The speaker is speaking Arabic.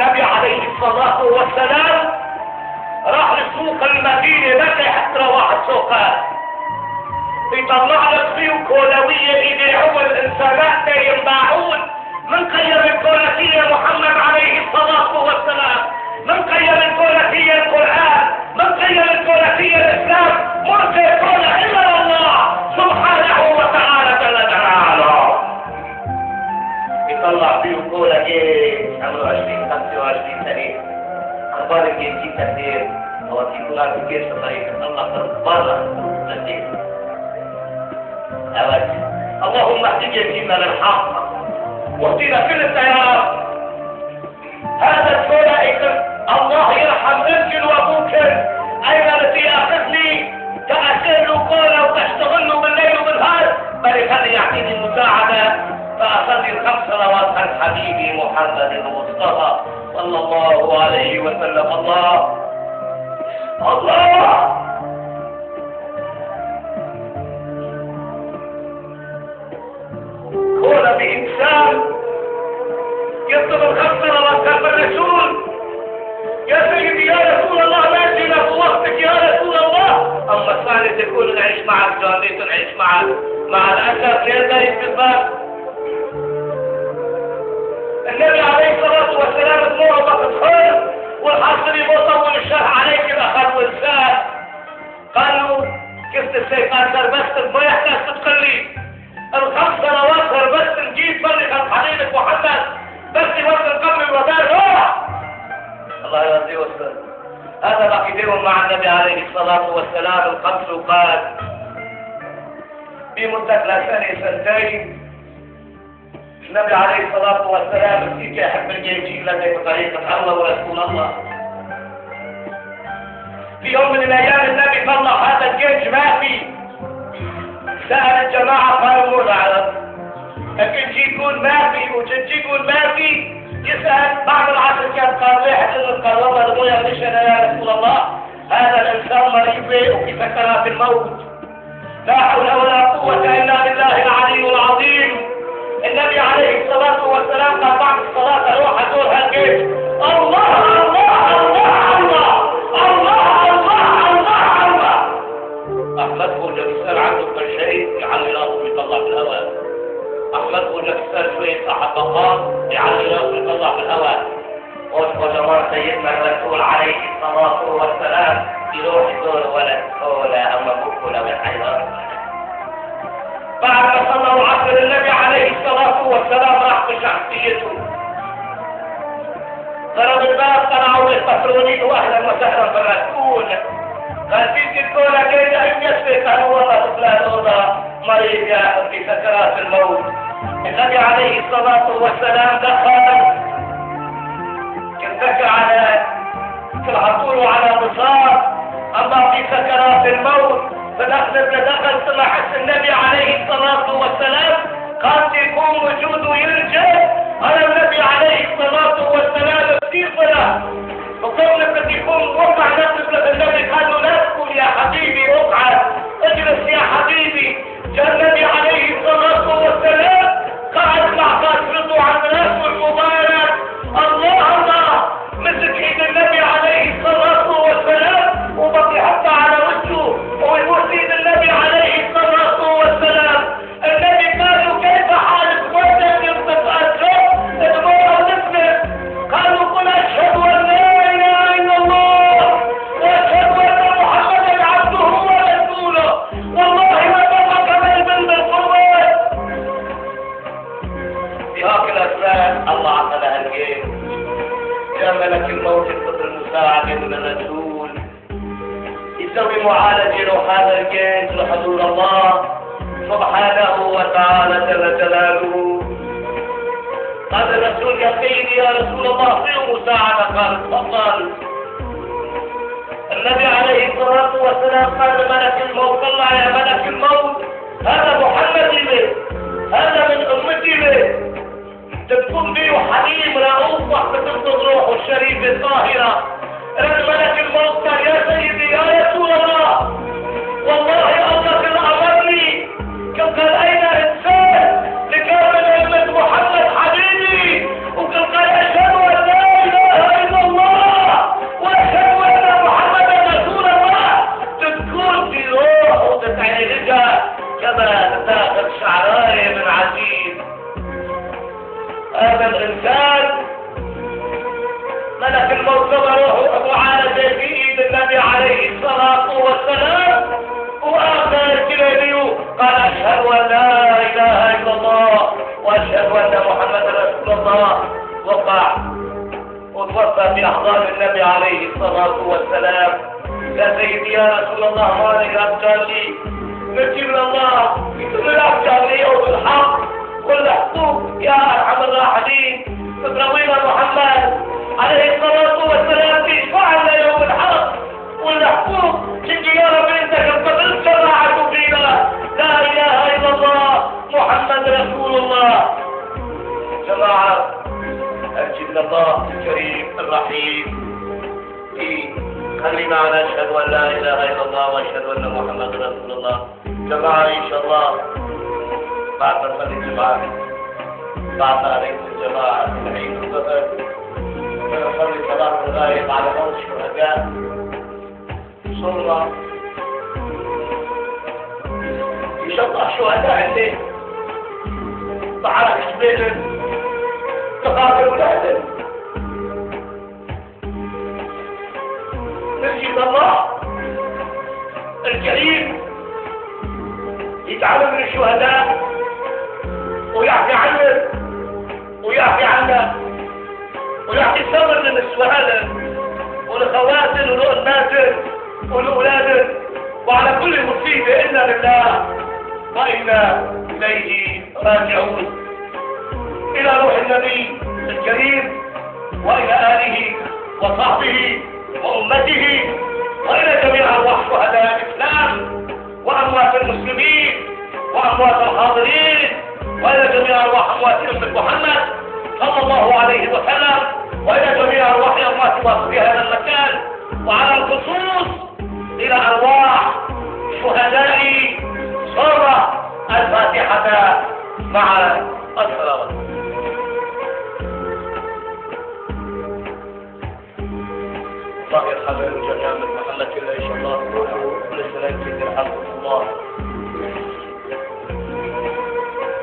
النبي عليه الصلاة والسلام راح لسوق المدينة بكى حتى واحد سوقات بيطلع لك فيه كولوية يبيعون الإنسانات ينباعون يطلع فيه كولا جيش عمره 20 25 سنة. أخبار الجيش كثير هو في كلها في الجيش بطريقة الله برا أود اللهم اهد جيشنا للحق. واهدنا كل التيار هذا الكولا الله يرحم ابنك وأبوك. أين التي أخذني؟ تأسر له كولا وتشتغل بالليل وبالنهار. بل يخلي يعطيني المساعدة؟ الخمس صلوات عن حبيبي محمد المصطفى صلى الله عليه وسلم. الله! الله! كون بإنسان يطلب الخمس صلوات خلف الرسول. يا سيدي يا رسول الله ناجي له وقتك يا رسول الله. أما الثالث يقول نعيش معك جانيت نعيش معك. مع الأسف يتفق النبي اللي مطول الشرح عليك كده خد وانسان قال له كيف تسيب بس ما ناس تتقلي الخمس سنوات هربست نجيب فرق عن حنينك محمد بس بس القبر الوزاري روح الله يرضي وسلم هذا عقيدتهم مع النبي عليه الصلاة والسلام الخمس وقال بمدة لسنة سنتين النبي عليه الصلاة والسلام فيك يا حب يجي لدي بطريقة الله ورسول الله. في يوم من الأيام النبي طلع هذا الجيش ما في. سأل الجماعة قالوا نعرف لكن يكون ما في وجد يقول ما في. يسأل بعد العصر كان قال واحد من القرابة المويا مش أنا يا رسول الله. هذا الإنسان مريض وفي سكرات الموت. لا حول ولا قوة إلا بالله العلي العظيم. النبي عليه الصلاة والسلام قال بعد الصلاة روح أزور هالجيش. الله بقول لك اسال عنه كل شيء يعلي راسه ويطلع في الهواء أحمد بقول لك اسال شوية صاحب حبقات يعلي راسه ويطلع في الهواء واذكر جمال سيدنا الرسول عليه الصلاة والسلام في روح الدور ولا ولا اما مبروك ولا من حي بعد ما صلى العصر النبي عليه الصلاة والسلام راح بشخصيته ضرب الباب طلعوا بالبترونيل وأهلا وسهلا بالرسول. قال غسيل الكولا في سكرات الموت. النبي عليه الصلاة والسلام دخل اتكى على العطول على بصار أما في سكرات الموت فدخل دخل طلع حس النبي عليه الصلاة والسلام قال يكون وجوده يرجع على النبي عليه الصلاة والسلام في صلاة. وقبل قد يكون وقع نفسك النبي قال له لا المساعدة من الرسول يسوي معالجة له هذا الجيش لحضور الله سبحانه وتعالى جل جلاله. قال الرسول يا سيدي يا رسول الله فيه مساعدة قال تفضل. النبي عليه الصلاة والسلام قال ملك الموت طلع يا ملك الموت. هذا محمد به هذا من أمتي به تكون بيه حليم رؤوف تنقض روحه الشريفة الطاهرة. قال أشهد أن لا إله إلا الله وأشهد أن محمد رسول الله. وقع وتوفى في أحضان النبي عليه الصلاة والسلام. يا سيدي يا رسول الله ما لك أبجالي نجيب الله. يقول الأبجالي يوم الحق. كل حقوق. يا أرحم الراحمين. إبراهيم محمد عليه الصلاة أجل الله الكريم الرحيم. في خلينا على أشهد أن لا إله إلا الله وأشهد أن محمد رسول الله. جماعة إن شاء الله. بعد صلاة الجماعة. بعد عليكم الجماعة. العيد الظهر ونصلي صلاة الغايب على موت الشهداء صلى إن شاء الله شهداء الليل. معركة بدر الكريم يتعلم من الشهداء ويحكي عنه ويحكي عنه ويحكي الصبر للنسوان ولخواتل ولأناتل ولأولادل وعلى كل مصيبة إنا لله وإنا إليه راجعون. إلى روح النبي الكريم وإلى آله وصحبه وأمته وإلى جميع أرواح شهداء المسلمين وأموات الحاضرين وإلى جميع أرواح أموات أمة محمد صلى الله عليه وسلم وإلى جميع أرواح أموات واصلي هذا المكان وعلى الخصوص إلى أرواح شهداء صورة الفاتحة مع الصلوات الله يرحم الجميع من محمد إن شاء الله. ولسلامتك يرحمكم الله